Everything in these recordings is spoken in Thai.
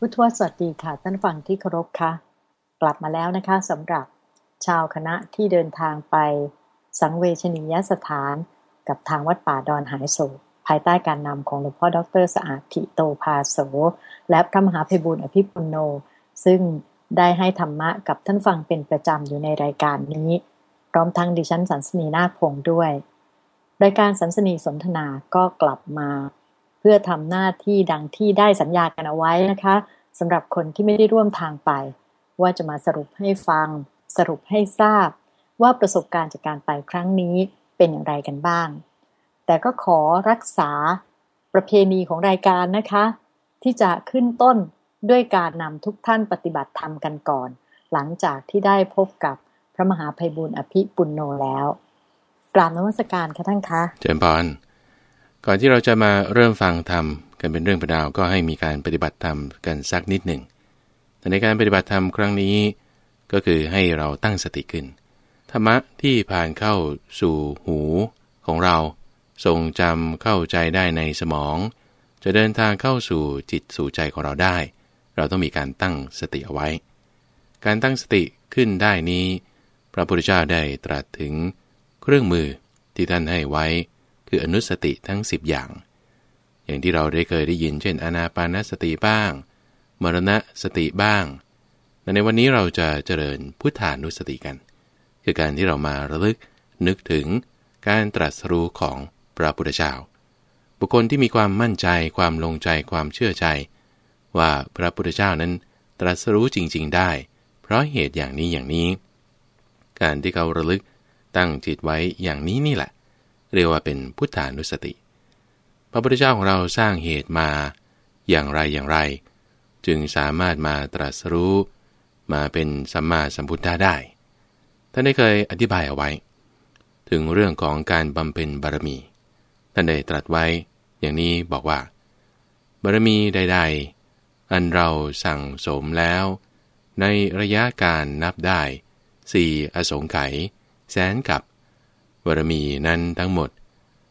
พุทธวสวัสดีค่ะท่านฟังที่เคารพค่ะ กลับมาแล้วนะคะสำหรับชาวคณะที่เดินทางไปสังเวชนียสถาน กับทางวัดป่าดอนหายโศกภายใต้การนำของหลวงพ่อดรสะอาดทิโตภาโส และพระมหาเพบุญอภิปุโน ซึ่งได้ให้ธรรมะกับท่านฟังเป็นประจำอยู่ในรายการนี้พร้อมทั้งดิฉันสันสนีนาคพงด้วย รายการสันสนีสนทนาก็กลับมา พื่อทำหน้าที่ดังที่ได้สัญญากันเอาไว้นะคะสำหรับคนที่ไม่ได้ร่วมทางไป ว่าจะมาสรุปให้ฟัง สรุปให้ทราบ ว่าประสบการณ์จากการไปครั้งนี้เป็นอย่างไรกันบ้าง แต่ก็ขอรักษาประเพณีของรายการนะคะ ที่จะขึ้นต้นด้วยการนำทุกท่านปฏิบัติธรรมกันก่อน หลังจากที่ได้พบกับพระมหาภัยบุญอภิปุณโนแล้ว กราบนมัสการค่ะท่านคะเจมพร ก่อนที่เราจะมาเริ่มฟังธรรมกันเป็นเรื่องประดาวก็ให้มีการปฏิบัติธรรมกันสักนิดหนึ่งแต่ในการปฏิบัติธรรมครั้งนี้ก็คือให้เราตั้งสติขึ้น ธรรมะที่ผ่านเข้าสู่หูของเรา ทรงจำเข้าใจได้ในสมอง จะเดินทางเข้าสู่จิตสู่ใจของเราได้ เราต้องมีการตั้งสติเอาไว้ การตั้งสติขึ้นได้นี้ พระพุทธเจ้าได้ตรัสถึงเครื่องมือที่ท่านให้ไว้ คืออนุสติทั้ง 10 อย่าง อย่างที่เราได้เคยได้ยิน เช่น อนาปานสติบ้าง มรณะสติบ้างแต่ในวันนี้เราจะเจริญพุทธานุสติกัน คือการที่เรามาระลึกนึกถึงการตรัสรู้ของพระพุทธเจ้า บุคคลที่มีความมั่นใจ ความลงใจ ความเชื่อใจ ว่าพระพุทธเจ้านั้นตรัสรู้จริง ๆ ได้ เพราะเหตุอย่างนี้อย่างนี้ การที่เขาระลึกตั้งจิตไว้อย่างนี้นี่แหละ เรียกว่าเป็นพุทธานุสติ พระพุทธเจ้าของเราสร้างเหตุมาอย่างไรอย่างไร จึงสามารถมาตรัสรู้มาเป็นสัมมาสัมพุทธะได้ ท่านได้เคยอธิบายเอาไว้ ถึงเรื่องของการบำเพ็ญบารมี ท่านได้ตรัสไว้อย่างนี้บอกว่า บารมีใด ๆ อันเราสั่งสมแล้ว ในระยะการนับได้สี่อสงไขยแสนกับ บารมีนั้นทั้งหมด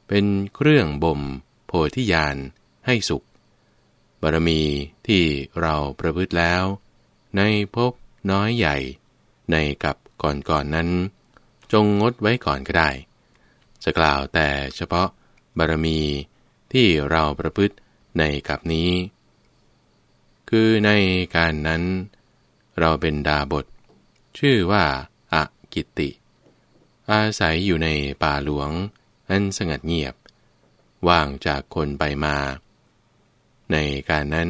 เป็นเครื่องบ่มโพธิญาณให้สุข บารมีที่เราประพฤติแล้ว ในภพน้อยใหญ่ ในกับก่อนๆนนั้น จงงดไว้ก่อนก็ได้ จะกล่าวแต่เฉพาะบารมีที่เราประพฤติในกับนี้ คือในการนั้น เราเป็นดาบท ชื่อว่าอากิติ อาศัยอยู่ในป่าหลวง อันสงัดเงียบ ว่างจากคนไปมา ในการนั้น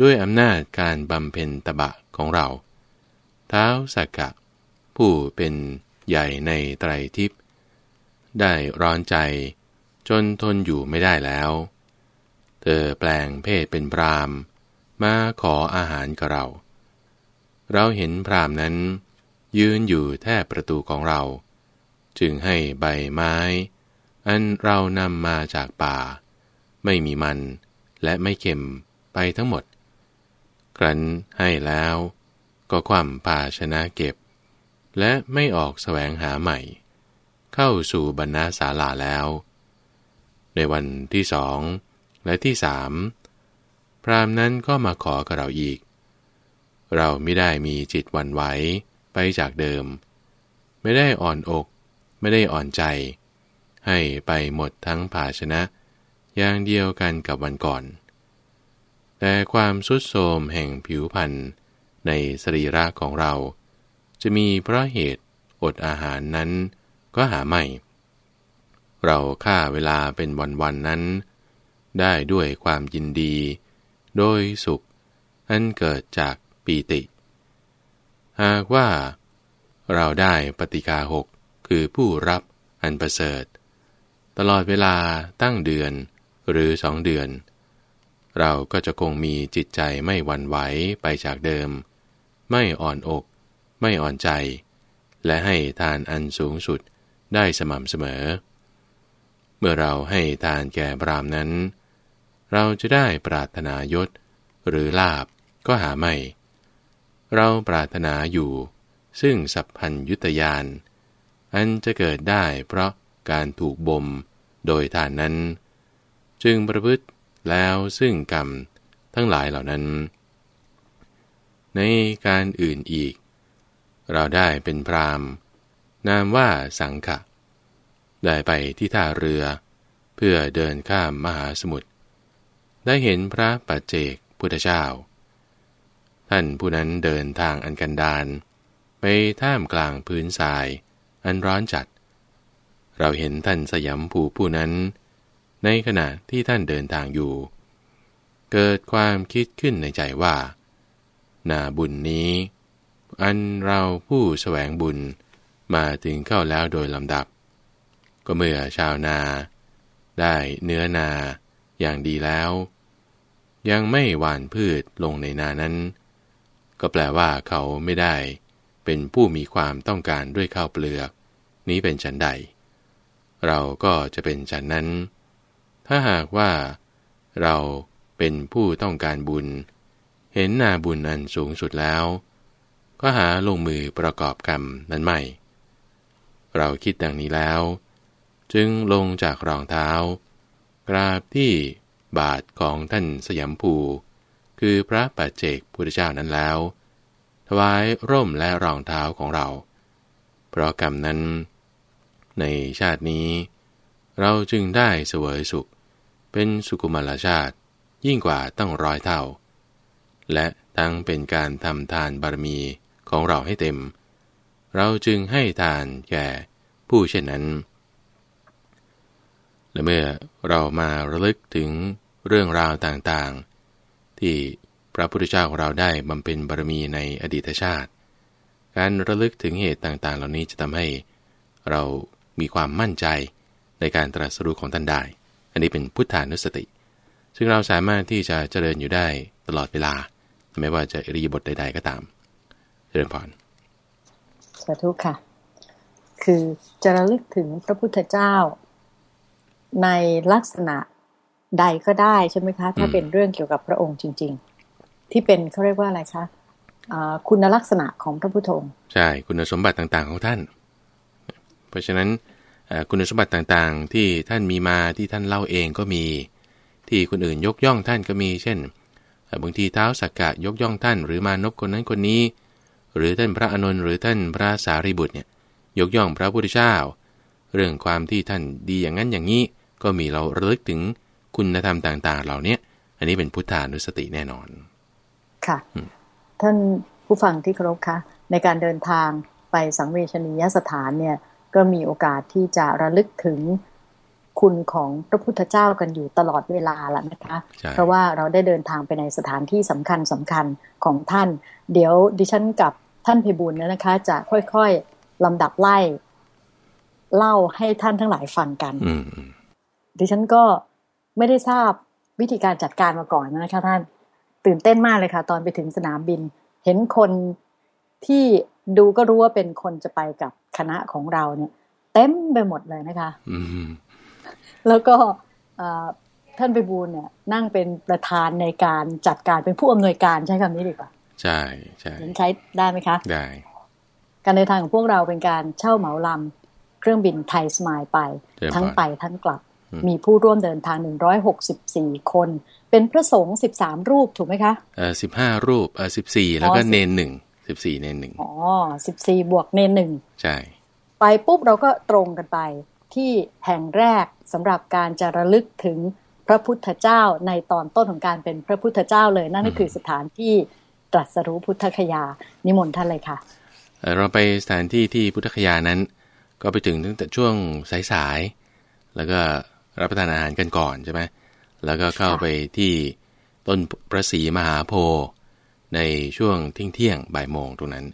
ด้วยอำนาจการบำเพ็ญตบะของเรา เท้าสักกะ ผู้เป็นใหญ่ในไตรทิพย์ได้ร้อนใจจนทนอยู่ไม่ได้แล้ว เธอแปลงเพศเป็นพรามมาขออาหารกับเรา เราเห็นพรามนั้น ยืนอยู่แทบประตูของเรา จึงให้ใบไม้ อันเรานำมาจากป่า ไม่มีมันและไม่เค็มไปทั้งหมด ครั้นให้แล้ว ก็คว่ำป่าชนะเก็บ และไม่ออกแสวงหาใหม่ เข้าสู่บรรณาศาลาแล้ว ในวันที่สองและที่สามพรามนั้นก็มาขอกับเราอีก เราไม่ได้มีจิตวันไหว ไปจากเดิม ไม่ได้อ่อนอก ไม่ได้อ่อนใจ ให้ไปหมดทั้งภาชนะ อย่างเดียวกันกับวันก่อน แต่ความสุดโทมแห่งผิวพรรณในสรีระของเรา จะมีเพราะเหตุอดอาหารนั้นก็หาไม่ เราฆ่าเวลาเป็นวันๆนั้น ได้ด้วยความยินดี โดยสุข อันเกิดจากปีติ หากว่า เราได้ปฏิกาหกคือผู้รับอันประเสริฐ ตลอดเวลาตั้งเดือนหรือสองเดือน เราก็จะคงมีจิตใจไม่หวั่นไหวไปจากเดิม ไม่อ่อนอก ไม่อ่อนใจ และให้ทานอันสูงสุดได้สม่ำเสมอ เมื่อเราให้ทานแก่บรามนั้น เราจะได้ปรารถนายศหรือลาบก็หาไม่ เราปรารถนาอยู่ ซึ่งสัพพัญยุตยาน อันจะเกิดได้เพราะการถูกบ่มโดยฐานนั้น จึงประพฤติแล้วซึ่งกรรมทั้งหลายเหล่านั้น ในการอื่นอีก เราได้เป็นพรามนามว่าสังขะ ได้ไปที่ท่าเรือ เพื่อเดินข้ามมหาสมุทรได้เห็นพระปัจเจกพุทธเจ้า ท่านผู้นั้นเดินทางอันกันดานไปท่ามกลางพื้นทราย อันร้อนจัด เราเห็นท่านสยามผูผู้นั้น ในขณะที่ท่านเดินทางอยู่ เกิดความคิดขึ้นในใจว่า นาบุญนี้ อันเราผู้แสวงบุญมาถึงเข้าแล้วโดยลำดับ ก็เมื่อชาวนา ได้เนื้อนาอย่างดีแล้ว ยังไม่หว่านพืชลงในนานั้น ก็แปลว่าเขาไม่ได้ เป็นผู้มีความต้องการด้วยข้าวเปลือก นี้เป็นฉันใด เราก็จะเป็นฉันนั้น ถ้าหากว่า เราเป็นผู้ต้องการบุญ เห็นนาบุญอันสูงสุดแล้ว ก็หาลงมือประกอบกรรมนั้นไม่ เราคิดดังนี้แล้ว จึงลงจากรองเท้ากราบที่บาทของท่านสยามภู คือพระปัจเจกพุทธเจ้านั้นแล้ว ถวายร่มและรองเท้าของเรา เพราะกรรมนั้น ในชาตินี้ เราจึงได้เสวยสุข เป็นสุกุมารชาติ ยิ่งกว่าตั้งร้อยเท่า และทั้งเป็นการทำทานบารมีของเราให้เต็ม เราจึงให้ทานแก่ผู้เช่นนั้น และเมื่อเรามาระลึกถึงเรื่องราวต่างๆ ที่พระพุทธเจ้าของเราได้บำเพ็ญบารมีในอดีตชาติ การระลึกถึงเหตุต่างๆ เหล่านี้จะทำให้เรามีความมั่นใจในการตรัสรู้ของท่านได้ อันนี้เป็นพุทธานุสติ ซึ่งเราสามารถที่จะเจริญอยู่ได้ตลอดเวลา ไม่ว่าจะอริยบทใด ๆ ก็ตาม เจริญพรสาธุค่ะ คือจะระลึกถึงพระพุทธเจ้า ในลักษณะ ใดก็ได้ใช่ไหมคะ ถ้าเป็นเรื่องเกี่ยวกับพระองค์จริง ๆ ที่เป็นเขาเรียกว่าอะไรคะคุณลักษณะของพระพุทธองค์ใช่คุณสมบัติต่างๆของท่าน เพราะฉะนั้นคุณสมบัติต่างๆ ที่ท่านมีมาที่ท่านเล่าเองก็มี ที่คนอื่นยกย่องท่านก็มี เช่นบางทีเท้าสักกะยกย่องท่าน หรือมานพคนนั้นคนนี้ หรือท่านพระอนุนหรือท่านพระสารีบุตรเนี่ยยกย่องพระพุทธเจ้า เรื่องความที่ท่านดีอย่างนั้นอย่างนี้ ก็มีเราระลึกถึง คุณธรรมต่าง ๆ เหล่านี้อันนี้เป็นพุทธานุสติแน่นอน ค่ะ ท่านผู้ฟังที่เคารพคะในการเดินทางไปสังเวชนียสถานเนี่ย ก็มีโอกาสที่จะระลึกถึงคุณของพระพุทธเจ้ากันอยู่ตลอดเวลาแล้วนะคะ เพราะว่าเราได้เดินทางไปในสถานที่สำคัญสำคัญของท่าน เดี๋ยวดิฉันกับท่านพิบูลนะคะ จะค่อยๆลำดับไล่ เล่าให้ท่านทั้งหลายฟังกันดิฉันก็ ไม่ได้ทราบวิธีการจัดการมาก่อนนะคะท่านตื่นเต้นมากเลยค่ะ ตอนไปถึงสนามบิน เห็นคนที่ดูก็รู้ว่าเป็นคนจะไปกับคณะของเราเนี่ย เต็มไปหมดเลยนะคะแล้วก็ท่านไปบูลเนี่ย นั่งเป็นประธานในการจัดการเป็นผู้อำนวยการใช้คำนี้ดีกว่า ใช่ใช่ใช้ได้ไหมคะได้การเดินทางของพวกเราเป็นการเช่าเหมาลำเครื่องบินไทยสมายไป ทั้งไปทั้งกลับ มีผู้ร่วมเดินทางหนึ่งร้อยหกสิบสี่คน เป็นพระสงฆ์สิบสามรูปถูกไหมคะเออสิบห้ารูปเออสิบสี่แล้วก็เนนหนึ่งสิบสี่เนนหนึ่งอ๋อสิบสี่บวกเนนหนึ่งใช่ ไปปุ๊บเราก็ตรงกันไปที่แห่งแรกสำหรับการจะระลึกถึงพระพุทธเจ้าในตอนต้นของการเป็นพระพุทธเจ้าเลยนั่นก็คือสถานที่ตรัสรู้พุทธคยา นิมนต์ท่านเลยค่ะ เราไปสถานที่ที่พุทธคยานั้น ก็ไปถึงตั้งแต่ช่วงสายๆแล้วก็ รับประทานอาหารกันก่อนใช่ไหมแล้วก็เข้าไปที่ต้นประสีมหาโพธิ์ในช่วงเที่ยงเที่ยงบ่ายโมงตรงนั้น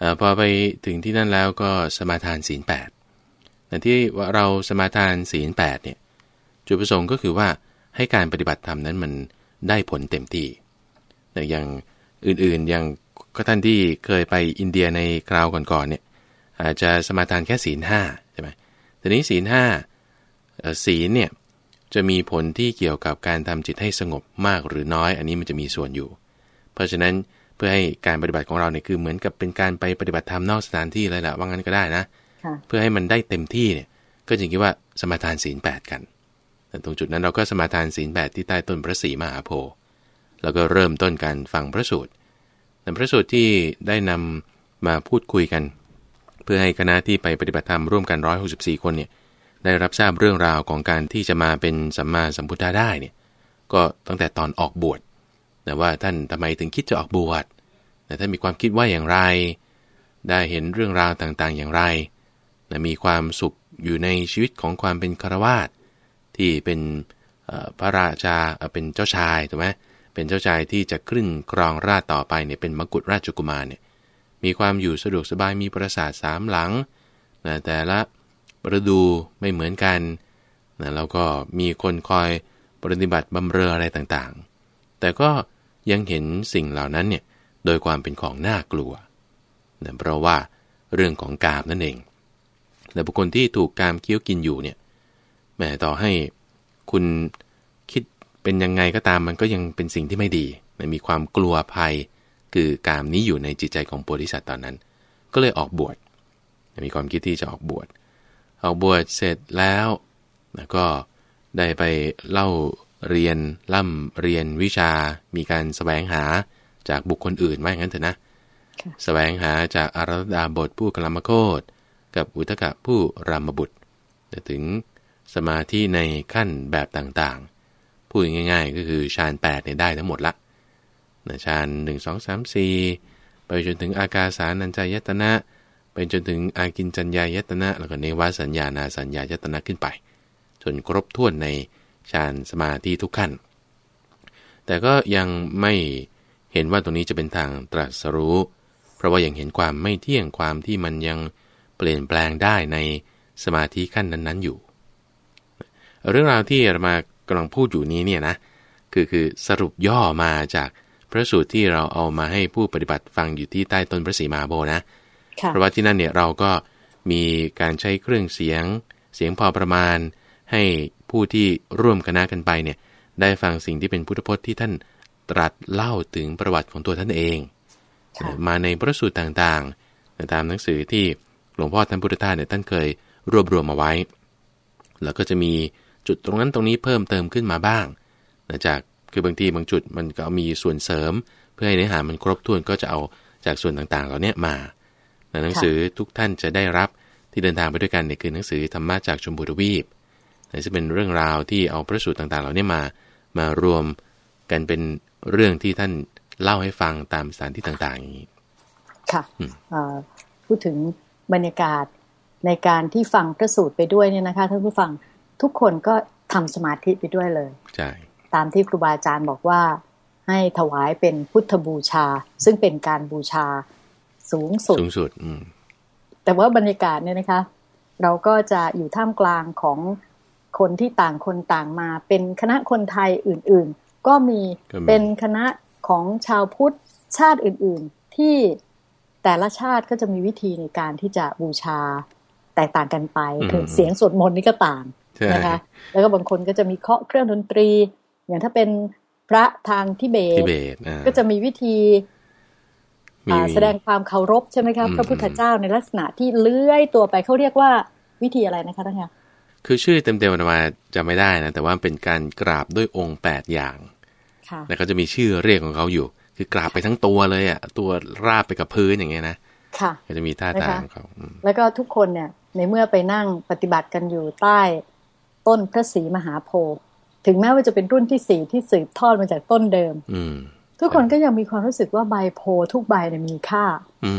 อพอไปถึงที่นั่นแล้วก็สมาทานศีลแปดแต่ที่ว่าเราสมาทานศีลแปดเนี่ยจุดประสงค์ก็คือว่าให้การปฏิบัติธรรมนั้นมันได้ผลเต็มที่แต่อย่างอื่นๆอย่างก็ท่านที่เคยไปอินเดียในคราวก่อนๆเนี่ยอาจจะสมาทานแค่ศีลห้าใช่ไหมทีนี้ศีลห้า ศีลเนี่ยจะมีผลที่เกี่ยวกับการทำจิตให้สงบมากหรือน้อย อันนี้มันจะมีส่วนอยู่ เพราะฉะนั้นเพื่อให้การปฏิบัติของเราเนี่ยคือเหมือนกับเป็นการไปปฏิบัติธรรมนอกสถานที่เลยแหละว่างั้นก็ได้นะเพื่อให้มันได้เต็มที่เนี่ยก็จึงคิดว่าสมาทานศีลแปดกันแต่ตรงจุดนั้นเราก็สมาทานศีลแปดที่ใต้ต้นพระศรีมหาโพธิ์แล้วก็เริ่มต้นการฟังพระสูตรแต่พระสูตรที่ได้นำมาพูดคุยกัน เพื่อให้คณะที่ไปปฏิบัติธรรมร่วมกัน 164 คนเนี่ย ได้รับทราบเรื่องราวของการที่จะมาเป็นสัมมาสัมพุทธะได้เนี่ยก็ตั้งแต่ตอนออกบวชแต่ว่าท่านทำไมถึงคิดจะออกบวชแต่ท่านมีความคิดว่าอย่างไร ได้เห็นเรื่องราวต่างๆอย่างไรนะมีความสุขอยู่ในชีวิตของความเป็นคารวาสที่เป็นพระราชาเป็นเจ้าชายถูกไหมเป็นเจ้าชายที่จะขึ้นครองราชต่อไปเนี่ยเป็นมกุฎราชกุมารเนี่ยมีความอยู่สะดวกสบายมีปราสาทสามหลังนะแต่ละ ฤดูไม่เหมือนกันนะแล้วก็มีคนคอยปฏิบัติบำเรออะไรต่างๆ แต่ก็ยังเห็นสิ่งเหล่านั้นเนี่ยโดยความเป็นของน่ากลัวนะเพราะว่าเรื่องของกามนั่นเอง แต่บุคคลที่ถูกกามเคี้ยวกินอยู่เนี่ยแม้ต่อให้คุณคิดเป็นยังไงก็ตามมันก็ยังเป็นสิ่งที่ไม่ดี มันมีความกลัวภัย คือกามนี้อยู่ในจิตใจของโพธิสัตว์ตอนนั้น ก็เลยออกบวช มีความคิดที่จะออกบวช ออกบวชเสร็จแล้วก็ได้ไปเล่าเรียนล่ำเรียนวิชา มีการสแสวงหาจากบุคคลอื่นว่าอย่างนั้นเถอะนะสแสวงหาจากอารัดาบทผู้กลามโคตกับอุทกะผู้รามบุตรถึงสมาธิในขั้นแบบต่างๆ พูดง่าย ๆ ก็คือฌานแปดเนี่ยได้ทั้งหมดละฌานหนึ่งสองสามสี่ไปจนถึงอากาสานัญจายตนะไป จนถึงอากินจัญญายตนะ แล้วก็เนวสัญญานาสัญญายตนะขึ้นไป จนครบถ้วนในฌานสมาธิทุกขั้น แต่ก็ยังไม่เห็นว่าตรงนี้จะเป็นทางตรัสรู้ เพราะว่ายังเห็นความไม่เที่ยงความที่มันยังเปลี่ยนแปลงได้ในสมาธิขั้นนั้นๆอยู่ เรื่องราวที่เรามากำลังพูดอยู่นี้เนี่ยนะคือคือสรุปย่อมาจากพระสูตรที่เราเอามาให้ผู้ปฏิบัติฟังอยู่ที่ใต้ต้นพระศรีมาโบนะ เพราะว่าที่นั่นเนี่ยเราก็มีการใช้เครื่องเสียง เสียงพอประมาณ ให้ผู้ที่ร่วมคณะกันไปเนี่ยได้ฟังสิ่งที่เป็นพุทธพจน์ที่ท่านตรัสเล่าถึงประวัติของตัวท่านเอง มาในพระสูตรต่างๆ ตามหนังสือที่หลวงพ่อท่านพุทธทาสเนี่ยท่านเคยรวบรวมมาไว้ แล้วก็จะมีจุดตรงนั้นตรงนี้เพิ่มเติมขึ้นมาบ้างจากคือบางทีบางจุดมันก็มีส่วนเสริม เพื่อให้เนื้อหามันครบถ้วนก็จะเอาจากส่วนต่างๆ เหล่านี้มา หนังสือทุกท่านจะได้รับที่เดินทางไปด้วยกันเนี่ยคือหนังสือธรรมะจากชมพูทวีปนี่จะเป็นเรื่องราวที่เอาพระสูตรต่างๆ เหล่านี้มามารวมกันเป็นเรื่องที่ท่านเล่าให้ฟังตามสถานที่ต่างๆอย่างนี้ค่ะพูดถึงบรรยากาศในการที่ฟังพระสูตรไปด้วยเนี่ยนะคะท่านผู้ฟังทุกคนก็ทำสมาธิไปด้วยเลยใช่ตามที่ครูบาอาจารย์บอกว่าให้ถวายเป็นพุทธบูชา ซึ่งเป็นการบูชา สูงสุดสูงสุดอืแต่ว่าบรรยากาศเนี่ยนะคะ เราก็จะอยู่ท่ามกลางของคนที่ต่างคนต่างมา เป็นคณะคนไทยอื่น ๆ ก็มีเป็นคณะของชาวพุทธชาติอื่น ๆ ที่แต่ละชาติก็จะมีวิธีในการที่จะบูชาแตกต่างกันไปคือเสียงสวดมนต์นี่ก็ต่างนะคะ แล้วก็บางคนก็จะมีเคาะเครื่องดนตรี อย่างถ้าเป็นพระทางทิเบตก็จะมีวิธี แสดงความเคารพใช่ไหมครับพระพุทธเจ้าในลักษณะที่เลื้อยตัวไปเขาเรียกว่าวิธีอะไรนะคะท่านคะคือชื่อเต็มๆมาจะไม่ได้นะแต่ว่าเป็นการกราบด้วยองค์แปดอย่างแล้วก็จะมีชื่อเรียกของเขาอยู่ คือกราบไปทั้งตัวเลยอะตัวราบไปกับพื้นอย่างเงี้ยนะค่ะก็จะมีท่าทางของเขาแล้วก็ทุกคนเนี่ยในเมื่อไปนั่งปฏิบัติกันอยู่ใต้ต้นพระศรีมหาโพธิ์ถึงแม้ว่าจะเป็นรุ่นที่สี่ที่สืบทอดมาจากต้นเดิม อื ทุกคนก็ยังมีความรู้สึกว่าใบโพทุกใบเนี่ยมีค่า อื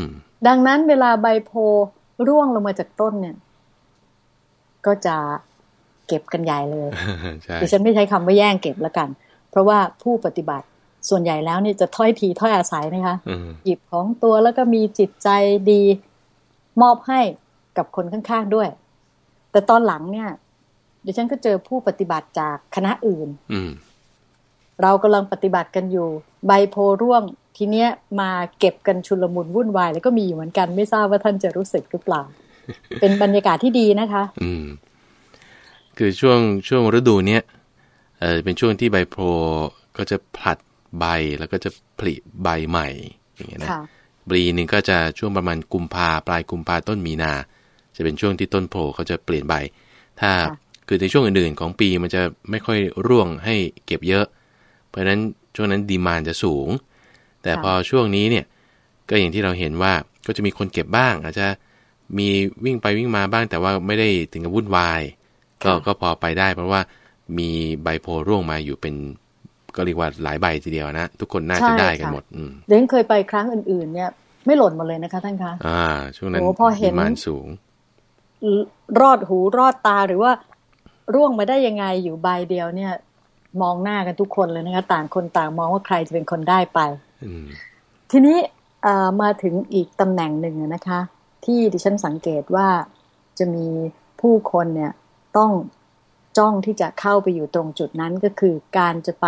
ดังนั้นเวลาใบโพร่วงลงมาจากต้นเนี่ย ก็จะเก็บกันใหญ่เลยดิฉันไม่ใช้คำว่าแย่งเก็บแล้วกัน เพราะว่าผู้ปฏิบัติส่วนใหญ่แล้วเนี่ยจะถ้อยทีถ้อยอาศัยนะคะหยิบของตัวแล้วก็มีจิตใจดีมอบให้กับคนข้างๆด้วย แต่ตอนหลังเนี่ยดิฉันก็เจอผู้ปฏิบัติจากคณะอื่นอื เรากำลังปฏิบัติกันอยู่ ใบโพร่วงทีเนี้ยมาเก็บกันชุลมุนวุ่นวาย แล้วก็มีอยู่เหมือนกันไม่ทราบว่าท่านจะรู้สึกหรือเปล่า เป็นบรรยากาศที่ดีนะคะ อืม คือช่วงช่วงฤดูเนี้ยเออเป็นช่วงที่ใบโพก็จะผลัดใบแล้วก็จะผลิใบใหม่ อย่างเงี้ยนะบลีหนึ่งก็จะช่วงประมาณกุมภาปลายกุมภาต้นมีนา จะเป็นช่วงที่ต้นโพเขาจะเปลี่ยนใบ ถ้าคือในช่วงอื่นๆของปีมันจะไม่ค่อยร่วงให้เก็บเยอะ เพราะฉะนั้นช่วงนั้นดีมานจะสูง แต่พอช่วงนี้เนี่ยก็อย่างที่เราเห็นว่าก็จะมีคนเก็บบ้าง อาจจะมีวิ่งไปวิ่งมาบ้างแต่ว่าไม่ได้ถึงกับวุ่นวายก็ก็พอไปได้ เพราะว่ามีใบโพร่วงมาอยู่เป็นก็เรียกว่าหลายใบทีเดียวนะ ทุกคนน่าจะได้กันหมดอืมเด้งเคยไปครั้งอื่น ๆ เนี่ย ไม่หล่นมาเลยนะคะท่านคะอ่า ช่วงนั้นโอ้พอเห็นดีมานสูง รอดหูรอดตาหรือว่าร่วงมาได้ยังไงอยู่ใบเดียวเนี่ย มองหน้ากันทุกคนเลยนะคะ ต่างคนต่างมองว่าใครจะเป็นคนได้ไปอืมทีนี้เอ่อมาถึงอีกตำแหน่งหนึ่งนะคะ ที่ดิฉันสังเกตว่าจะมีผู้คนเนี่ยต้องจ้องที่จะเข้าไปอยู่ตรงจุดนั้นก็คือการจะไป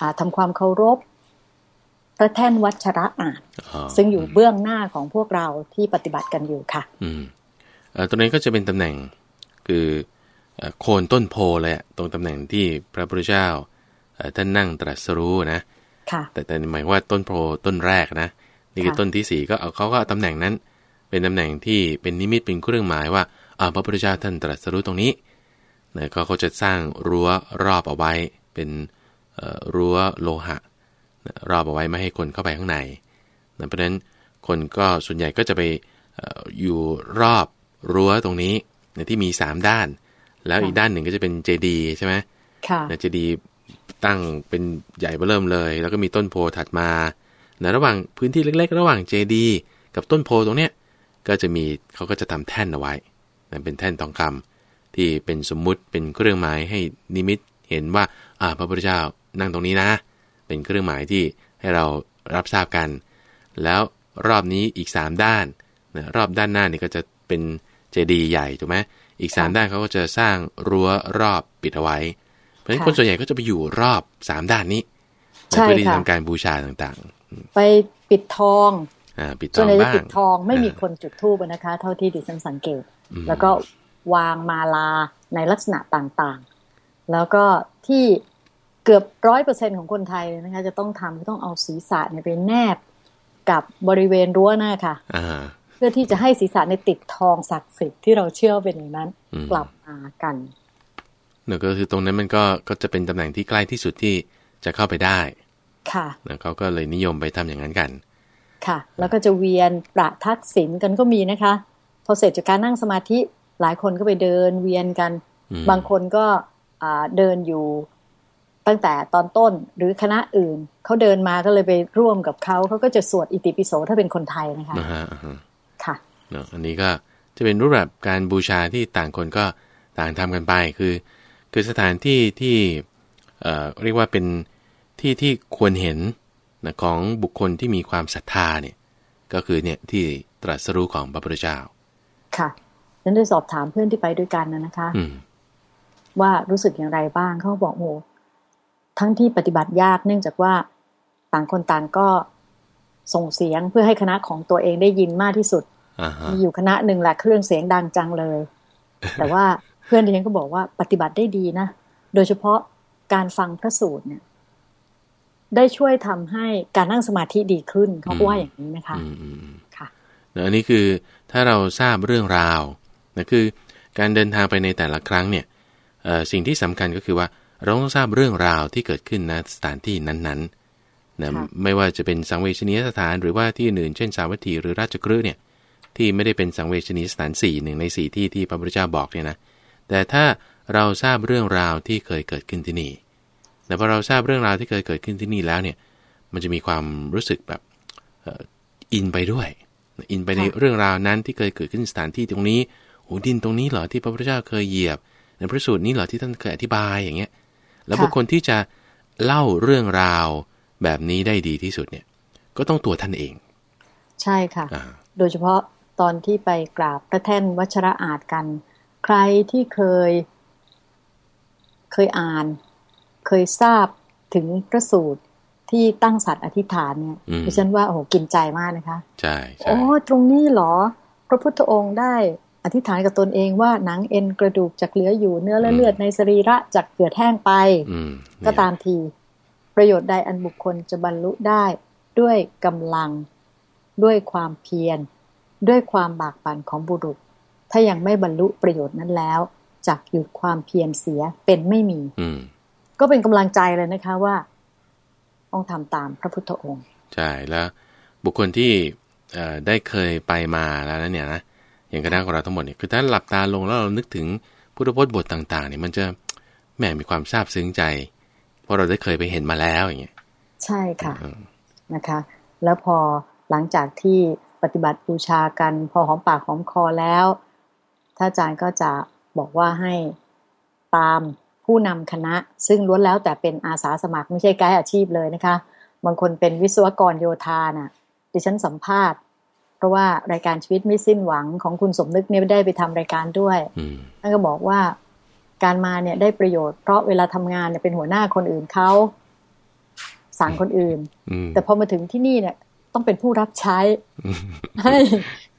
อ่าทำความเคารพพระแท่นวัชระอาจอ๋อซึ่งอยู่เบื้องหน้าของพวกเราที่ปฏิบัติกันอยู่ค่ะ อืมเอ่อตรงนี้ก็จะเป็นตำแหน่งคือเอ่อ โคนต้นโพเลยอะตรงตำแหน่งที่พระพุทธเจ้าเอ่อท่านนั่งตรัสรู้นะค่ะแต่แต่หมายว่าต้นโพต้นแรกนะ นี่คือค่ะต้นที่สี่ก็เอาเขาก็เอาตำแหน่งนั้น เป็นตำแหน่งที่เป็นนิมิตเป็นเครื่องหมายว่าอ่าพระพุทธเจ้าท่านตรัสรู้ตรงนี้นะก็เขาจะสร้างรั้วรอบเอาไว้ เป็นเอ่อรั้วโลหะนะรอบเอาไว้ไม่ให้คนเข้าไปข้างในนะเพราะฉะนั้นคนก็ส่วนใหญ่ก็จะไปเอ่ออยู่รอบรั้วตรงนี้นะที่มีสามด้าน แล้วอีกด้านหนึ่งก็จะเป็นเจดีย์ใช่ไหมค่ะนะเจดีย์ตั้งเป็นใหญ่เบ้อเริ่มเลย แล้วก็มีต้นโพถัดมานะระหว่างพื้นที่เล็ก ๆ ระหว่างเจดีย์กับต้นโพตรงเนี้ยก็จะมีเขาก็จะทำแท่นเอาไว้นะเป็นแท่นทองคำที่เป็นสมมุติเป็นเครื่องหมายให้นิมิตเห็นว่าอ่าพระพุทธเจ้านั่งตรงนี้นะ เป็นเครื่องหมายที่ให้เรารับทราบกัน แล้วรอบนี้อีก 3 ด้านนะรอบด้านหน้านี่ก็จะเป็นเจดีย์ใหญ่ถูกไหม อีก3ค่ะด้านเขาก็จะสร้างรั้วรอบปิดเอาไว้ เพราะฉะนั้นค่ะคนส่วนใหญ่ก็จะไปอยู่รอบสามด้านนี้ใช่เพื่อที่จะค่ะทำการบูชาต่างไปปิดทองๆอ่าปิดทส่วอนงใหญ่จะบ้างปิดทองไม่มีอ่าคนจุดธูปนะคะ เท่าที่ดิฉันสังเกตอืมแล้วก็วางมาลาในลักษณะต่างๆ แล้วก็ที่เกือบร้อยเปอร์เซ็นของคนไทยเลยนะคะจะต้องทำคือต้องเอาศีรษะเนี่ยไปแนบกับบริเวณรั้วหน้าค่ะอ่า เพื่อที่จะให้ศีรษะในยติดทองศักดิ์สิทธิ์ที่เราเชื่อว่าเป็นอย่างนั้นอืมกลับมากันเนี่ยก็คือตรงนั้นมันก็ก็จะเป็นตำแหน่งที่ใกล้ที่สุดที่จะเข้าไปได้ ค่ะนะเขาก็เลยนิยมไปทำอย่างนั้นกัน ค่ะ แล้วก็จะเวียนประทักษิณกันก็มีนะคะ พอเสร็จจากการนั่งสมาธิหลายคนก็ไปเดินเวียนกันอืมบางคนก็อ่าเดินอยู่ตั้งแต่ตอนต้นหรือคณะอื่นเขาเดินมาก็เลยไปร่วมกับเขาเขาก็จะสวดอิติปิโสถ้าเป็นคนไทยนะคะนะฮะอ่าฮะ ค่ะเนาะอันนี้ก็จะเป็นรูปแบบการบูชาที่ต่างคนก็ต่างทำกันไป คือ คือสถานที่ที่เอ่อเรียกว่าเป็นที่ที่ควรเห็นนะของบุคคลที่มีความศรัทธาเนี่ย ก็คือเนี่ยที่ตรัสรู้ของพระพุทธเจ้า ค่ะฉันได้สอบถามเพื่อนที่ไปด้วยกันนะนะคะอืมว่ารู้สึกอย่างไรบ้างเขาบอกโอ้ทั้งที่ปฏิบัติยากเนื่องจากว่าต่างคนต่างก็ ส่งเสียงเพื่อให้คณะของตัวเองได้ยินมากที่สุดอ่าฮะมีอยู่คณะหนึ่งแหละเครื่องเสียงดังจังเลย แต่ว่าเพื่อนดิฉันก็บอกว่าปฏิบัติได้ดีนะ โดยเฉพาะการฟังพระสูตรเนี่ย ได้ช่วยทำให้การนั่งสมาธิดีขึ้นเขาก็ว่าอย่างนี้นะคะอืมอืมอืมค่ะเนอะอันนี้คือถ้าเราทราบเรื่องราวนะคือการเดินทางไปในแต่ละครั้งเนี่ยเอ่อสิ่งที่สำคัญก็คือว่าเราต้องทราบเรื่องราวที่เกิดขึ้นณสถานที่นั้นๆ นะค่ะไม่ว่าจะเป็นสังเวชนียสถานหรือว่าที่อื่นเช่นสาวัตถีหรือราชกฤห์เนี่ยที่ไม่ได้เป็นสังเวชนียสถานสี่หนึ่งในสี่ที่ที่พระพุทธเจ้าบอกเนี่ยนะแต่ถ้าเราทราบเรื่องราวที่เคยเกิดขึ้นที่นี่แต่พอเราทราบเรื่องราวที่เคยเกิดขึ้นที่นี่แล้วเนี่ยมันจะมีความรู้สึกแบบเอ่ออินไปด้วยอินไปในค่ะเรื่องราวนั้นที่เคยเกิดขึ้นสถานที่ตรงนี้โอ้ดินตรงนี้เหรอที่พระพุทธเจ้าเคยเหยียบ ในพระสูตรนี้เหรอที่ท่านเคยอธิบายอย่างเงี้ยแล้วค่ะบุคคลที่จะเล่าเรื่องราว แบบนี้ได้ดีที่สุดเนี่ย ก็ต้องตัวท่านเอง ใช่ค่ะอ่าโดยเฉพาะตอนที่ไปกราบพระแท่นวัชระอาจกัน ใครที่เคย เคยอ่าน เคยทราบถึงพระสูตรที่ตั้งสัตว์อธิษฐานเนี่ยอืมดิฉันว่าโอ้โหกินใจมากนะคะ ใช่ใช่อ๋อตรงนี้เหรอ พระพุทธองค์ได้อธิษฐานกับตนเองว่าหนังเอ็นกระดูกจากเหลืออยู่เนื้อและเลือดในสรีระจากเกิดแห้งไปอืมก็ตามที ประโยชน์ใดอันบุคคลจะบรรลุได้ด้วยกำลัง ด้วยความเพียร ด้วยความบากบั่นของบุรุษ ถ้ายังไม่บรรลุประโยชน์นั้นแล้วจักหยุดความเพียรเสียเป็นไม่มีอืมก็เป็นกำลังใจเลยนะคะว่า ต้องทำตามพระพุทธองค์ ใช่แล้ว บุคคลที่ได้เคยไปมาแล้วนั้นเนี่ยนะอย่างคณะของเราทั้งหมดเนี่ยคือถ้าหลับตาลงแล้วเรานึกถึงพุทธพจน์บทต่างๆเนี่ยมันจะแหมมีความซาบซึ้งใจ เพราะเราได้เคยไปเห็นมาแล้วอย่างเงี้ยใช่ค่ะนะคะ แล้วพอหลังจากที่ปฏิบัติบูชากัน พอหอมปากหอมคอแล้วท่านอาจารย์ก็จะบอกว่าให้ตามผู้นำคณะ ซึ่งล้วนแล้วแต่เป็นอาสาสมัครไม่ใช่ไกด์อาชีพเลยนะคะ บางคนเป็นวิศวกรโยธาน่ะ ดิฉันสัมภาษณ์ เพราะว่ารายการชีวิตไม่สิ้นหวังของคุณสมนึกเนี่ยได้ไปทำรายการด้วยท่านก็บอกว่า การมาเนี่ยได้ประโยชน์เพราะเวลาทำงานเนี่ยเป็นหัวหน้าคนอื่นเขาสั่งคนอื่น แต่พอมาถึงที่นี่เนี่ย ต้องเป็นผู้รับใช้ ให้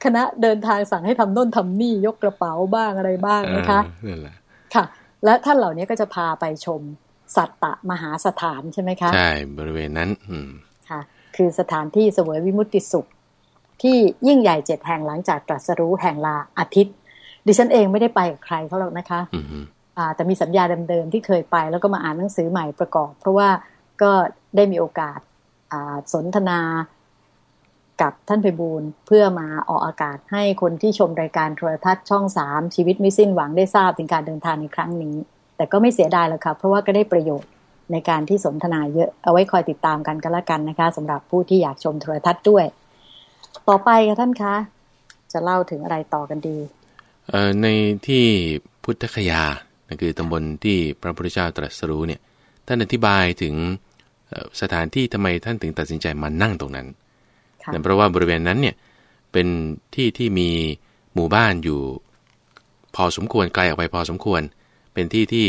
คณะเดินทางสั่งให้ทำโน่นทำนี่ยกกระเป๋าบ้างอะไรบ้างนะคะนั่นแหละค่ะ และท่านเหล่านี้ก็จะพาไปชมสัตตะมหาสถานใช่ไหมคะ ใช่บริเวณนั้น อืมค่ะ คือสถานที่เสวยวิมุตติสุข ที่ยิ่งใหญ่เจ็ดแห่งหลังจากตรัสรู้แห่งลาอาทิตย์ ดิฉันเองไม่ได้ไปกับใครเขาหรอกนะคะอ่า แต่มีสัญญาเดิมๆที่เคยไป แล้วก็มาอ่านหนังสือใหม่ประกอบ เพราะว่าก็ได้มีโอกาสสนทนากับท่านไพบูลเพื่อมาออกอากาศให้คนที่ชมรายการโทรทัศน์ช่องสามชีวิตไม่สิ้นหวังได้ทราบถึงการเดินทางในครั้งนี้ แต่ก็ไม่เสียดายแล้วค่ะเพราะว่าก็ได้ประโยชน์ในการที่สนทนาเยอะเอาไว้คอยติดตามกันกันละกันนะคะสำหรับผู้ที่อยากชมโทรทัศน์ด้วย ต่อไปค่ะท่านคะ จะเล่าถึงอะไรต่อกันดีในที่พุทธคยา นั่นคือตำบลที่พระพุทธเจ้าตรัสรู้เนี่ยท่านอธิบายถึงสถานที่ทำไมท่านถึงตัดสินใจมานั่งตรงนั้นเพราะว่าบริเวณนั้นเนี่ยเป็นที่ที่มีหมู่บ้านอยู่ พอสมควรไกลออกไปพอสมควร เป็นที่ที่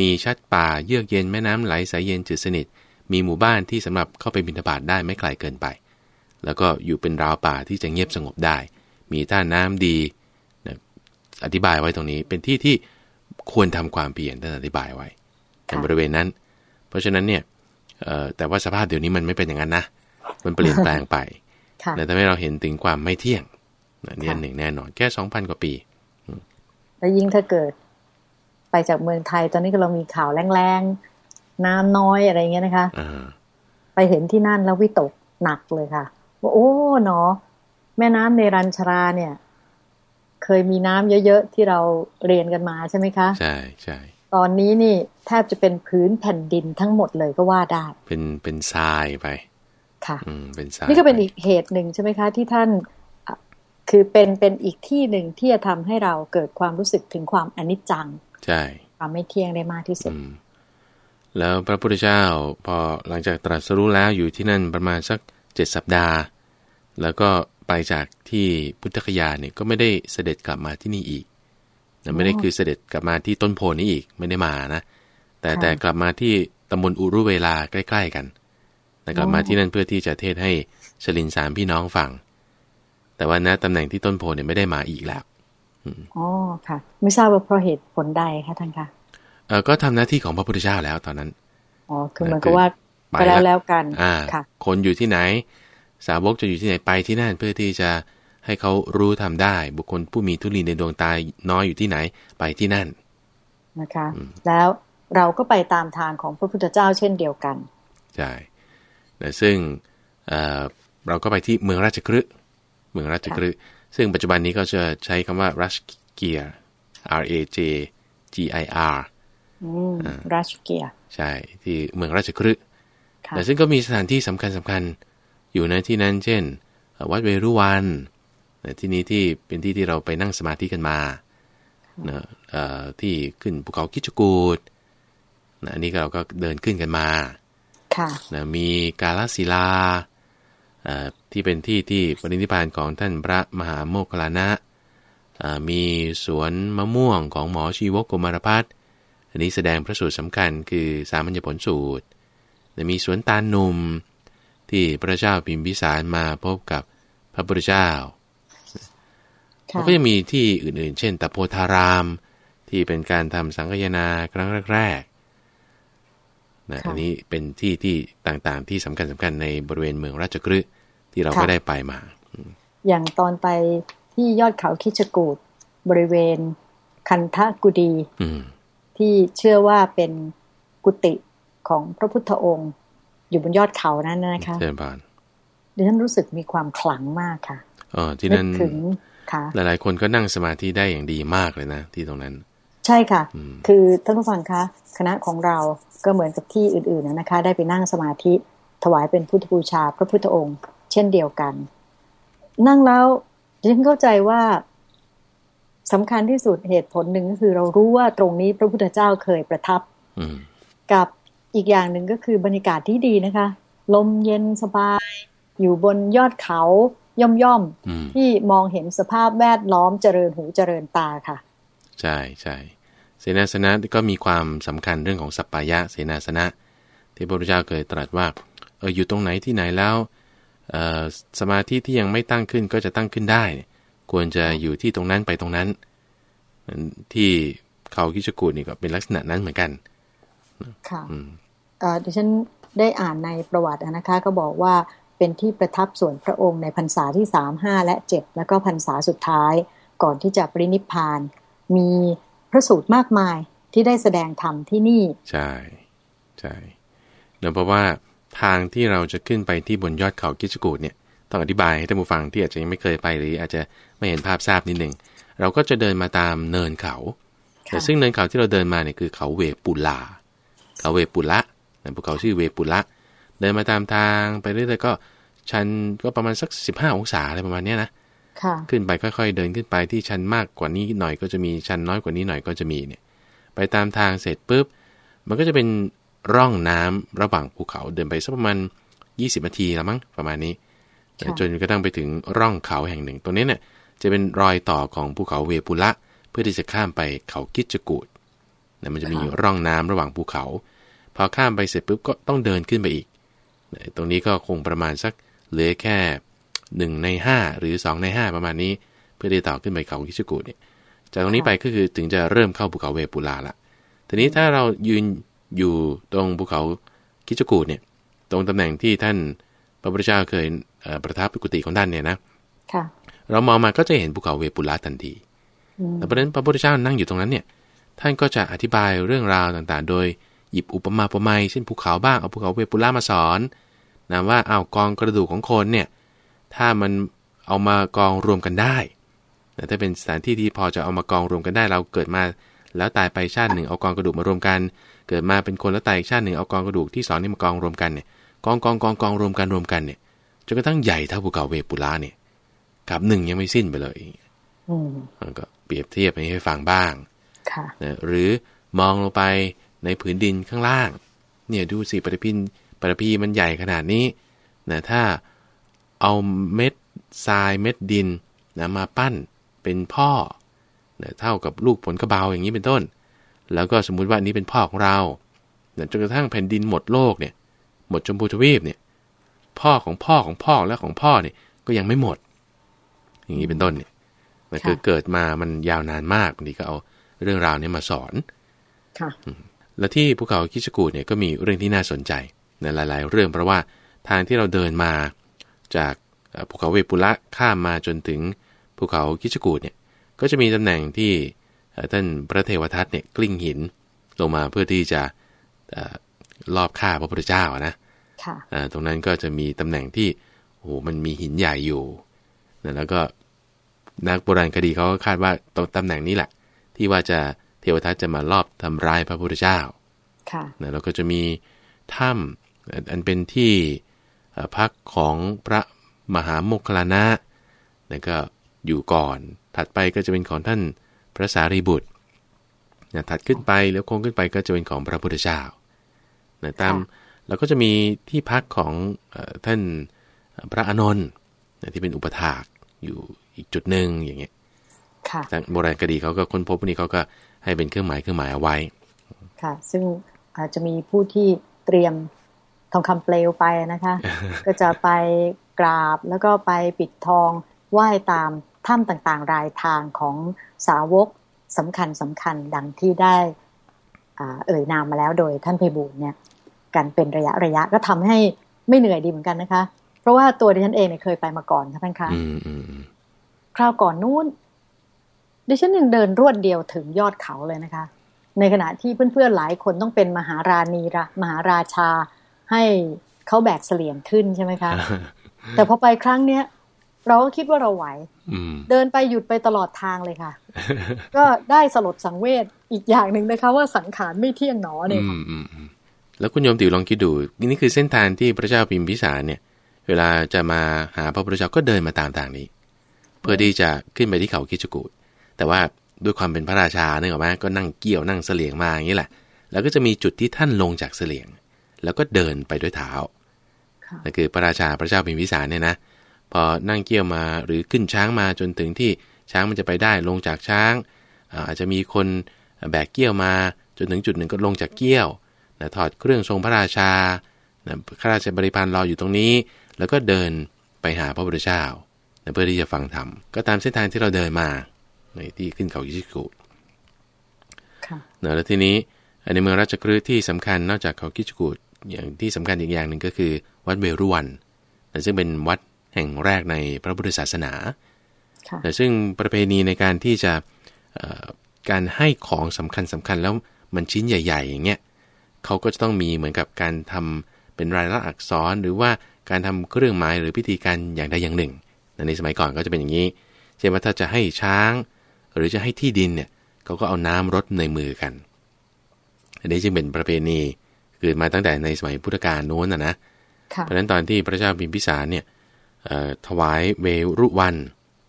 มีชัดป่าเยือกเย็นแม่น้ำไหลสายเย็นจืดสนิท มีหมู่บ้านที่สำหรับเข้าไปบินทบาทได้ไม่ไกลเกินไป แล้วก็อยู่เป็นราวป่าที่จะเงียบสงบได้ มีท่าน้ำดี อธิบายไว้ตรงนี้เป็นที่ที่ ควรทำความเปลี่ยนท่านอธิบายไว้ในบริเวณนั้น เพราะฉะนั้นเนี่ยแต่ว่าสภาพเดี๋ยวนี้มันไม่เป็นอย่างนั้นนะ มันเปลี่ยนแปลงไปแต่ทำให้เราเห็นถึงความไม่เที่ยงนี่หนึ่งแน่นอน แค่สองพันกว่าปี แล้วยิ่งถ้าเกิดไปจากเมืองไทย ตอนนี้ก็เรามีข่าวแรงๆ น้ำน้อยอะไรเงี้ยนะคะไปเห็นที่นั่นแล้ววิตกหนักเลยค่ะว่าโอ้เนาะแม่น้ำในรัญชราเนี่ย เคยมีน้ำเยอะๆที่เราเรียนกันมาใช่ไหมคะ ใช่ใช่ตอนนี้นี่แทบจะเป็นพื้นแผ่นดินทั้งหมดเลยก็ว่าได้ เป็นเป็นทรายไป ค่ะเป็นสานี่ก็เป็นอีกเหตุหนึ่งใช่ไหมคะ ที่ท่านคือเป็นเป็นอีกที่หนึ่งที่จะทำให้เราเกิดความรู้สึกถึงความอนิจจัง ใช่ ความไม่เที่ยงได้มากที่สุดแล้วพระพุทธเจ้าพอหลังจากตรัสรู้แล้วอยู่ที่นั่นประมาณสักเจ็ดสัปดาห์ แล้วก็ ไปจากที่พุทธคยาเนี่ยก็ไม่ได้เสด็จกลับมาที่นี่อีกไม่ได้คือเสด็จกลับมาที่ต้นโพนี้อีกไม่ได้มานะแต่แต่กลับมาที่ตำบลอุรุเวลาใกล้ ๆกันแต่กลับมาที่นั่นเพื่อที่จะเทศให้ชลินสามพี่น้องฟัง แต่ว่านะตำแหน่งที่ต้นโพเนี่ยไม่ได้มาอีกแล้วอ๋อค่ะ ไม่ทราบว่าเพราะเหตุผลใดคะท่านคะเออก็ทำหน้าที่ของพระพุทธเจ้าแล้วตอนนั้นอ๋อคือมันก็ว่าไปแล้วแล้วกันอ่าค่ะคนอยู่ที่ไหน สาวกจะอยู่ที่ไหนไปที่นั่นเพื่อที่จะให้เขารู้ทำได้ บุคคลผู้มีทุลีในดวงตาน้อยอยู่ที่ไหนไปที่นั่นนะคะ แล้วเราก็ไปตามทางของพระพุทธเจ้าเช่นเดียวกันใช่นะซึ่งเเราก็ไปที่เมืองราชกฤห์เมืองราชกฤห์ซึ่งปัจจุบันนี้ก็จะใช้คำว่ารัชเกียร์ R A J G I R ราชเกียร์ ใช่ที่เมืองราชกฤห์แต่ซึ่งก็มีสถานที่สำคัญสำคัญ อยู่ในที่นั้น เช่น วัดเวรุวันที่นี้ที่เป็นที่ที่เราไปนั่งสมาธิกันมานะที่ขึ้นภูเขาคิจกูดนะอันนี้เราก็เดินขึ้นกันมานะมีกาลศิลาที่เป็นที่ที่ปรินิพานของท่านพระมหาโมคคลานะมีสวนมะม่วงของหมอชีวกกมารพัฒอันนี้แสดงพระสูตรสำคัญคือสามัญญผลสูตร มีสวนตาลนุ่ม ที่พระเจ้าพิมพิสารมาพบกับพระพุทธเจ้าแล้วก็ยังมีที่อื่นๆ เช่นตะโพธาราม ที่เป็นการทำสังฆยนาครั้งแรกนะอันนี้เป็นที่ที่ต่างๆ ที่สำคัญสำคัญในบริเวณเมืองราชกฤห์ที่เราก็ได้ไปมา อย่างตอนไปที่ยอดเขาคิชกูดบริเวณคันทะกุดีที่เชื่อว่าเป็นกุฏิของพระพุทธองค์ อยู่บนยอดเขานั้นนะคะเจริญบานดิฉันรู้สึกมีความขลังมากค่ะอ๋อที่นึนั่กนถึงค่ะหลายๆ คนก็นั่งสมาธิได้อย่างดีมากเลยนะ ที่ตรงนั้น ใช่ค่ะอืมคือท่านผู้ฟังคะคณะของเราก็เหมือนกับที่อื่นๆนะนะคะ ได้ไปนั่งสมาธิถวายเป็นพุทธบูชาพระพุทธองค์ เช่นเดียวกัน นั่งแล้วดิฉันเข้าใจว่าสำคัญที่สุดเหตุผลหนึ่งก็คือเรารู้ว่าตรงนี้พระพุทธเจ้าเคยประทับอืมกับ อีกอย่างหนึ่งก็คือบรรยากาศที่ดีนะคะ ลมเย็นสบาย อยู่บนยอดเขาย่อมย่อมๆอืมที่มองเห็นสภาพแวดล้อมเจริญหูเจริญตาค่ะ ใช่ใช่เสนาสนะก็มีความสำคัญเรื่องของสัปปายะเสนาสนะ ที่พระพุทธเจ้าเคยตรัสว่าเอออยู่ตรงไหนที่ไหนแล้วเอ่อสมาธิที่ยังไม่ตั้งขึ้นก็จะตั้งขึ้นได้เนี่ยควรจะอยู่ที่ตรงนั้นไปตรงนั้น ที่เขาคิชกูดนี่ก็เป็นลักษณะนั้นเหมือนกันค่ะอืมเอ่อ ดิฉันได้อ่านในประวัตินะคะ ก็บอกว่าเป็นที่ประทับส่วนพระองค์ในพรรษาที่สามห้าและเจ็ดแล้วก็พรรษาสุดท้ายก่อนที่จะปรินิพพาน มีพระสูตรมากมายที่ได้แสดงธรรมที่นี่ ใช่ใช่เนื่องเพราะว่าทางที่เราจะขึ้นไปที่บนยอดเขาคิชกูดเนี่ยต้องอธิบายให้ท่านผู้ฟังที่อาจจะยังไม่เคยไปหรืออาจจะไม่เห็นภาพทราบนิดหนึ่งเราก็จะเดินมาตามเนินเขาค่ะแต่ซึ่งเนินเขาที่เราเดินมาเนี่ยคือเขาเวปุลา เขาเวปุละนะ ภูเขาชื่อเวปุละ เดินมาตามทางไปเรื่อยๆก็ชันก็ประมาณสัก 15 องศาอะไรประมาณเนี้ยนะค่ะขึ้นไปค่อยๆ เดินขึ้นไปที่ชันมากกว่านี้หน่อยก็จะมีชันน้อยกว่านี้หน่อยก็จะมีเนี่ย ไปตามทางเสร็จปุ๊บ มันก็จะเป็นร่องน้ำระหว่างภูเขาเดินไปสักประมาณ 20นาทีละมั้งประมาณนี้ค่ะจนกระทั่งไปถึงร่องเขาแห่งหนึ่งตรงนี้เนี่ยจะเป็นรอยต่อของภูเขาเวปุละ เพื่อที่จะข้ามไปเขากิจกูดนะมันจะมีร่องน้ำระหว่างภูเขาพ อข้ามไปเสร็จปุ๊บก็ต้องเดินขึ้นไปอีกนะตรงนี้ก็คงประมาณสักเหลือแค่หนึ่งในห้าหรือสองในห้าประมาณนี้ เพื่อที่ต่อขึ้นไปเขากิจกูดเนี่ยจากตรงนี้ไปก็คือถึงจะเริ่มเข้าภูเขาเวปุลาละทีนี้ถ้าเรายืนอยู่ตรงภูเขาคิจกูดเนี่ยตรงตำแหน่งที่ท่านพระพุทธเจ้าเคยเอ่อประทับกุฏิของท่านเนี่ยนะค่ะเรามองมาก็จะเห็นภูเขาเวปุลาทันทีอืมแต่ประเด็นพระพุทธเจ้านั่งอยู่ตรงนั้นเนี่ยท่านก็จะอธิบายเรื่องราวต่างๆ โดย หยิบอุปมาอุปไมยเช่นภูเขาบ้างเอาภูเขาเวปุล่ามาสอนนะว่าอ้าวกองกระดูกของคนเนี่ยถ้ามันเอามากองรวมกันได้แต่ถ้าเป็นสถานที่ที่พอจะเอามากองรวมกันได้ เราเกิดมา แล้วตายไปชาติหนึ่งเอากองกระดูกมารวมกัน เกิดมาเป็นคนแล้วตายอีกชาติหนึ่งเอากองกระดูกที่สองนี่มากองรวมกันเนี่ยกองกองกองกองรวมกันรวมกันเนี่ยจนกระทั่งใหญ่เท่าภูเขาเวปุล่าเนี่ยกับหนึ่งยังไม่สิ้นไปเลยอืมมันก็เปรียบเทียบให้ฟังบ้างค่ะนะหรือมองลงไป ในผืนดินข้างล่าง เนี่ยดูสิปฐพินปฐพีมันใหญ่ขนาดนี้นะถ้าเอาเม็ดทรายเม็ดดินนะมาปั้นเป็นพ่อนะเท่ากับลูกผลกระเบาอย่างนี้เป็นต้น แล้วก็สมมุติว่าอันนี้เป็นพ่อของเรานะจนกระทั่งแผ่นดินหมดโลกเนี่ย หมดชมพูทวีปเนี่ย พ่อของพ่อของพ่อและของพ่อเนี่ยก็ยังไม่หมด อย่างนี้เป็นต้นเนี่ยมันคือค่ะเกิดมามันยาวนานมากบางทีก็เอาเรื่องราวเนี้มาสอน ค่ะ และที่ภูเขาคิชกูดเนี่ยก็มีเรื่องที่น่าสนใจในหลาย ๆ เรื่องเพราะว่าทางที่เราเดินมาจากภูเขาเวปุระข้ามมาจนถึงภูเขาคิชกูดเนี่ยก็จะมีตำแหน่งที่ท่านพระเทวทัตเนี่ยกลิ้งหินลงมาเพื่อที่จะเอ่อลอบฆ่าพระพุทธเจ้านะตรงนั้นก็จะมีตำแหน่งที่โอ้โหมันมีหินใหญ่อยู่นะแล้วก็นักโบราณคดีเขาก็คาดว่าตรงตำแหน่งนี้แหละ ที่ว่าจะ เทวทัตจะมาลอบทำร้ายพระพุทธเจ้าค่ะนะแล้วก็จะมีถ้ำอันอันเป็นที่เอ่อพักของพระมหาโมคคลลานะนะก็อยู่ก่อน ถัดไปก็จะเป็นของท่านพระสารีบุตรนะถัดขึ้นไปแล้วโค้งขึ้นไปก็จะเป็นของพระพุทธเจ้านะตามค่ะแล้วก็จะมีที่พักของเออท่านพระอานนท์นะที่เป็นอุปถากอยู่อีกจุดหนึ่งอย่างเงี้ยค่ะทางโบราณคดีเขาก็ค้นพบพวกนี้เขาก็ ให้เป็นเครื่องหมายเครื่องหมายเอาไว้ ค่ะ ซึ่งอาจจะมีผู้ที่เตรียมทองคำเปลวไปนะคะ ก็จะไปกราบแล้วก็ไปปิดทองไหว้ตามถ้ำต่างๆ รายทางของสาวกสำคัญสำคัญดังที่ได้อ่าเอ่ยนามมาแล้วโดยท่านเพบูลย์เนี่ยกันเป็นระยะระยะก็ทำให้ไม่เหนื่อยดีเหมือนกันนะคะ เพราะว่าตัวดิฉันเองเนี่ยเคยไปมาก่อนค่ะท่านคะอืมอืมอืมคราวก่อนนู้น ดิฉันยังเดินรวดเดียวถึงยอดเขาเลยนะคะ ในขณะที่เพื่อนๆหลายคนต้องเป็นมหาราณีระมหาราชา ให้เขาแบกเสลียงขึ้นใช่ไหมคะ แต่พอไปครั้งเนี้ยเราก็คิดว่าเราไหวอืมเดินไปหยุดไปตลอดทางเลยค่ะ ก็ได้สลดสังเวชอีกอย่างหนึ่งนะคะ ว่าสังขารไม่เที่ยงหนอเนี่ยอืมอืมอืมแล้วคุณโยมติ๋วลองคิดดูนี่คือเส้นทางที่พระเจ้าพิมพิสารเนี่ย เวลาจะมาหาพระพุทธเจ้าก็เดินมาตามทางนี้ เพื่อที่จะขึ้นไปที่เขาคิดจกูด แต่ว่าด้วยความเป็นพระราชาเนี่ยหรอกไหมก็นั่งเกี่ยวนั่งเสลียงมาอย่างนี้แหละ แล้วก็จะมีจุดที่ท่านลงจากเสลียง แล้วก็เดินไปด้วยเท้าค่ะนั่นคือพระราชาพระเจ้าพิมพิสารเนี่ยนะ พอนั่งเกี่ยวมาหรือขึ้นช้างมาจนถึงที่ช้างมันจะไปได้ลงจากช้างอ่าอาจจะมีคนแบกเกี้ยวมา จนถึงจุดหนึ่งก็ลงจากเกี้ยวนะถอดเครื่องทรงพระราชานะข้าราชบริพารรออยู่ตรงนี้ แล้วก็เดินไปหาพระพุทธเจ้านะเพื่อที่จะฟังธรรมก็ตามเส้นทางที่เราเดินมา ในที่ขึ้นเขาอิชิกุค่ะนะแล้วทีนี้ในเมืองราชกฤห์ที่สำคัญนอกจากเขาคิดจกูดอย่างที่สำคัญอีกอย่างหนึ่งก็คือ วัดเวรุวันนะซึ่งเป็นวัดแห่งแรกในพระพุทธศาสนาค่ะแต่ซึ่งประเพณีในการที่จะเอ่อการให้ของสำคัญสำคัญแล้วมันชิ้นใหญ่ ๆ อย่างเงี้ยเขาก็จะต้องมีเหมือนกับการทำเป็นรายลักษณ์อักษรหรือว่าการทำเครื่องหมายหรือพิธีการอย่างใดอย่างหนึ่งในสมัยก่อนก็จะเป็นอย่างนี้ เช่นว่าถ้าจะให้ช้าง หรือจะให้ที่ดินเนี่ยเขาก็เอาน้ำรดในมือกัน อันนี้จึงเป็นประเพณีเกิดมาตั้งแต่ในสมัยพุทธกาลโน้นนะนะค่ะเพราะฉะนั้นตอนที่พระเจ้าพิมพิสารเนี่ยเอ่อถวายเวรุวัน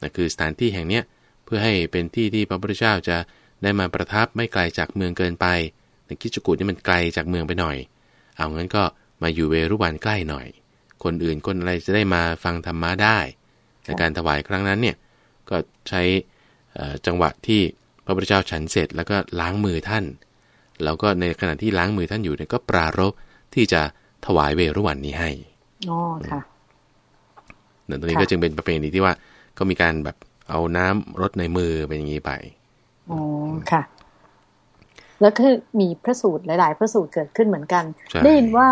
นะคือสถานที่แห่งเนี้ยเพื่อให้เป็นที่ที่พระพุทธเจ้าจะได้มาประทับไม่ไกลจากเมืองเกินไปในคิดจกุฏนี่มันไกลจากเมืองไปหน่อย เอางั้นก็มาอยู่เวรุวันใกล้หน่อย คนอื่นคนอะไรจะได้มาฟังธรรมะได้ในการถวายครั้งนั้นเนี่ยก็ใช้เอ่อ จังหวะที่พระพุทธเจ้าฉันเสร็จแล้วก็ล้างมือท่าน แล้วก็ในขณะที่ล้างมือท่านอยู่เนี่ยก็ปรารภที่จะถวายเวรุวันนี้ให้อ๋อค่ะเนี่ยตรงนี้ค่ะก็จึงเป็นประเพณีที่ว่าก็มีการแบบเอาน้ำรดในมือเป็นอย่างนี้ไปอ๋อค่ะ แล้วก็มีพระสูตรหลาย ๆ พระสูตรเกิดขึ้นเหมือนกันใช่ได้ยินว่า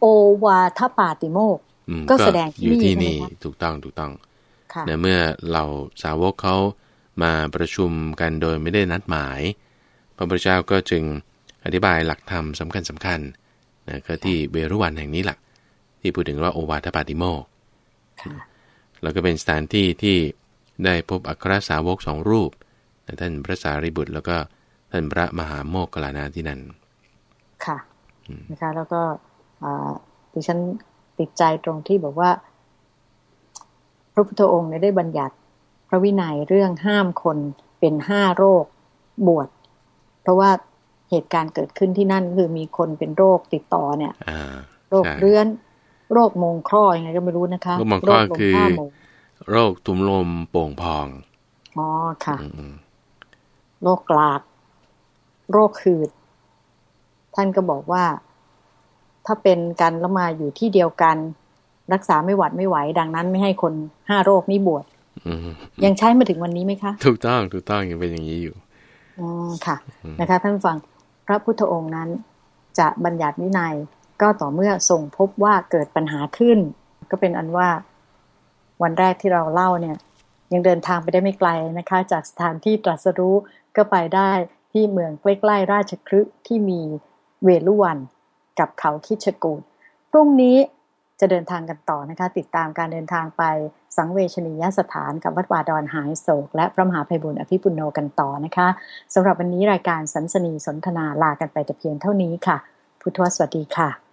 โอวาทปาติโมกข์อืมก็แสดงที่อยู่ที่นี่นี่ใช่ไหมคะถูกต้องถูกต้องค่ะเนี่ยเมื่อเราสาวกเขา มาประชุมกันโดยไม่ได้นัดหมาย พระพุทธเจ้าก็จึงอธิบายหลักธรรมสำคัญสำคัญนะก็ที่เวรุวันแห่งนี้แหละที่พูดถึงว่าโอวาทปาติโมกข์ค่ะแล้วก็เป็นสถานที่ที่ได้พบอัครสาวกสองรูปนะท่านพระสารีบุตร แล้วก็ท่านพระมหาโมกขลานาที่นั่น ค่ะนะคะแล้วก็อ่าดิฉันติดใจตรงที่บอกว่า พระพุทธองค์เนี่ยได้บัญญัติ พระวินัยเรื่องห้ามคนเป็นห้าโรคบวช เพราะว่าเหตุการณ์เกิดขึ้นที่นั่นคือมีคนเป็นโรคติดต่อเนี่ยอ่าโรคใช่เรื้อน โรคมงคลอยังไงก็ไม่รู้นะคะโรคมงคลอลคือผ้าหมงโรคตุ่มลมโป่งพองอ๋อค่ะอืมโรคกลาก โรคหืด ท่านก็บอกว่า ถ้าเป็นกันแล้วมาอยู่ที่เดียวกัน รักษาไม่หวัดไม่ไหว ดังนั้นไม่ให้คนห้าโรคนี้บวชอืม ยังใช้มาถึงวันนี้ไหมคะ ถูกต้องถูกต้องยังเป็นอย่างนี้อยู่อืมค่ะ นะคะ ท่านฟังพระพุทธองค์นั้น จะบัญญัติวินัยก็ต่อเมื่อทรงพบว่าเกิดปัญหาขึ้น ก็เป็นอันว่าวันแรกที่เราเล่าเนี่ย ยังเดินทางไปได้ไม่ไกลนะคะ จากสถานที่ตรัสรู้ก็ไปได้ที่เมืองใกล้ๆราชคฤห์ที่มีเวลุวันกับเขาคิดชกูดพรุ่งนี้ จะเดินทางกันต่อนะคะ ติดตามการเดินทางไปสังเวชนียสถานกับวัดวาดอนหายโศก และพระมหาภัยบุญอภิปุโนกันต่อนะคะสำหรับวันนี้รายการสันสนีสนทนาลากันไปแต่เพียงเท่านี้ค่ะ พุทธวสวัสดีค่ะ